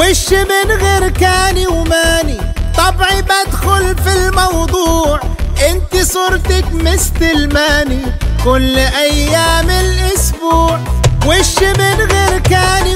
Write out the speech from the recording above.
وش من غير كاني وماني؟ طبعي بدخل في الموضوع. انت صورتك مستلماني كل أيام الأسبوع. وش من غير كاني